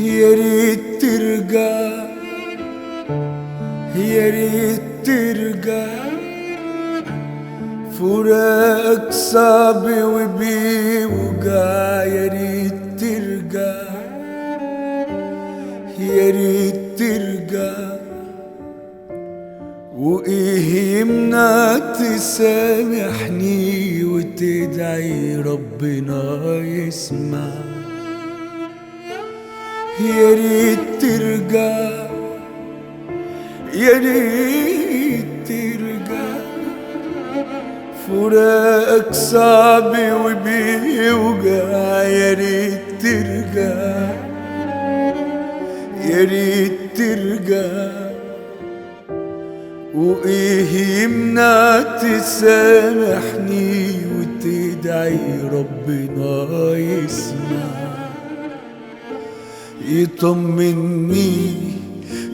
يا ريت ترجع يا ريت ترجع فراقك صعب وبيوجع يا ريت ترجع يا ريت ترجع وايه يمنع تسامحني وتدعي ربنا يسمع يا ريت ترجع يا ريت ترجع فراقك صعب وبيوجع يا ريت ترجع يا ريت ترجع وايه يمنع تسامحني وتدعي ربنا يسمع يطمني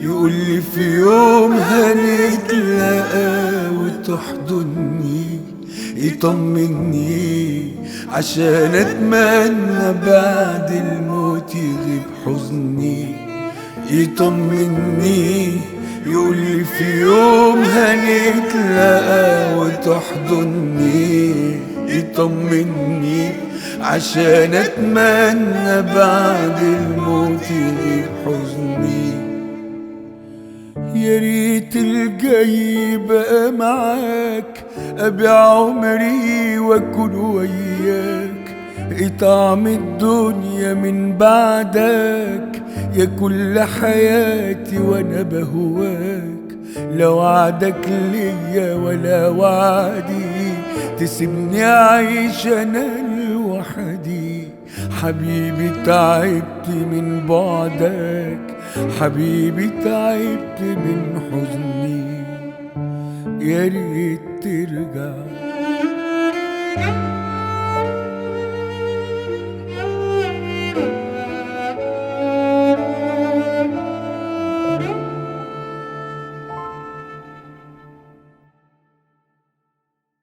يقول لي في يوم هنتلاقى وتحضني. يطمني عشان أتمنى بعد الموت يغيب حزني. يطمني يقول لي في يوم هنتلاقى وتحضني. يطمني عشان أتمنى بعد الموت يغيب حزني يا ريت الجاي بقى معاك ابيع عمري واكون وياك. طعم الدنيا من بعدك؟ يا كل حياتي وأنا بهواك. لا وعدك ليا ولا وعدي. تسيبني اعيش أنا لوحدي. حبيبي تعبت من بعدك. حبيبي تعبت من حزني. يا ريت ترجع.